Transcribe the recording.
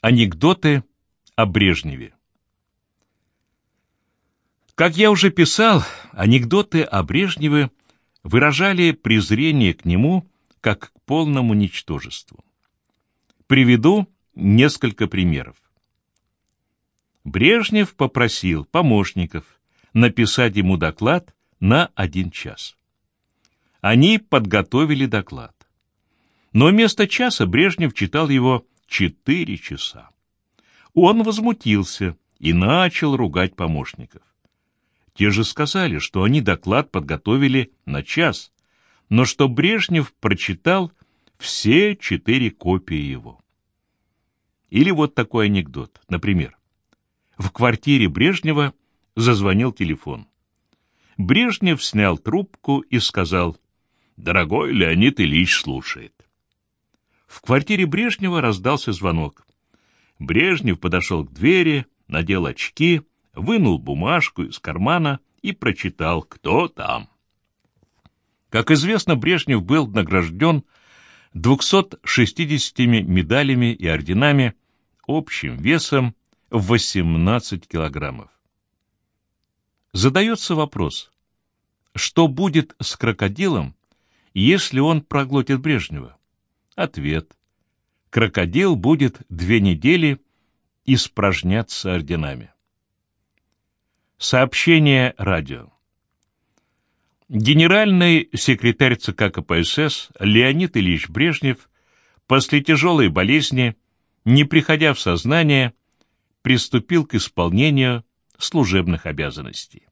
Анекдоты о Брежневе. Как я уже писал, анекдоты о Брежневе выражали презрение к нему как к полному ничтожеству. Приведу несколько примеров. Брежнев попросил помощников написать ему доклад на один час. Они подготовили доклад. Но вместо часа Брежнев читал его четыре часа. Он возмутился и начал ругать помощников. Те же сказали, что они доклад подготовили на час, но что Брежнев прочитал все четыре копии его. Или вот такой анекдот, например. В квартире Брежнева зазвонил телефон. Брежнев снял трубку и сказал, «Дорогой Леонид Ильич слушает». В квартире Брежнева раздался звонок. Брежнев подошел к двери, надел очки, вынул бумажку из кармана и прочитал, кто там. Как известно, Брежнев был награжден 260 медалями и орденами общим весом в 18 килограммов. Задается вопрос, что будет с крокодилом, если он проглотит Брежнева? Ответ. Крокодил будет две недели испражняться орденами. Сообщение радио. Генеральный секретарь ЦК КПСС Леонид Ильич Брежнев после тяжелой болезни, не приходя в сознание, приступил к исполнению служебных обязанностей.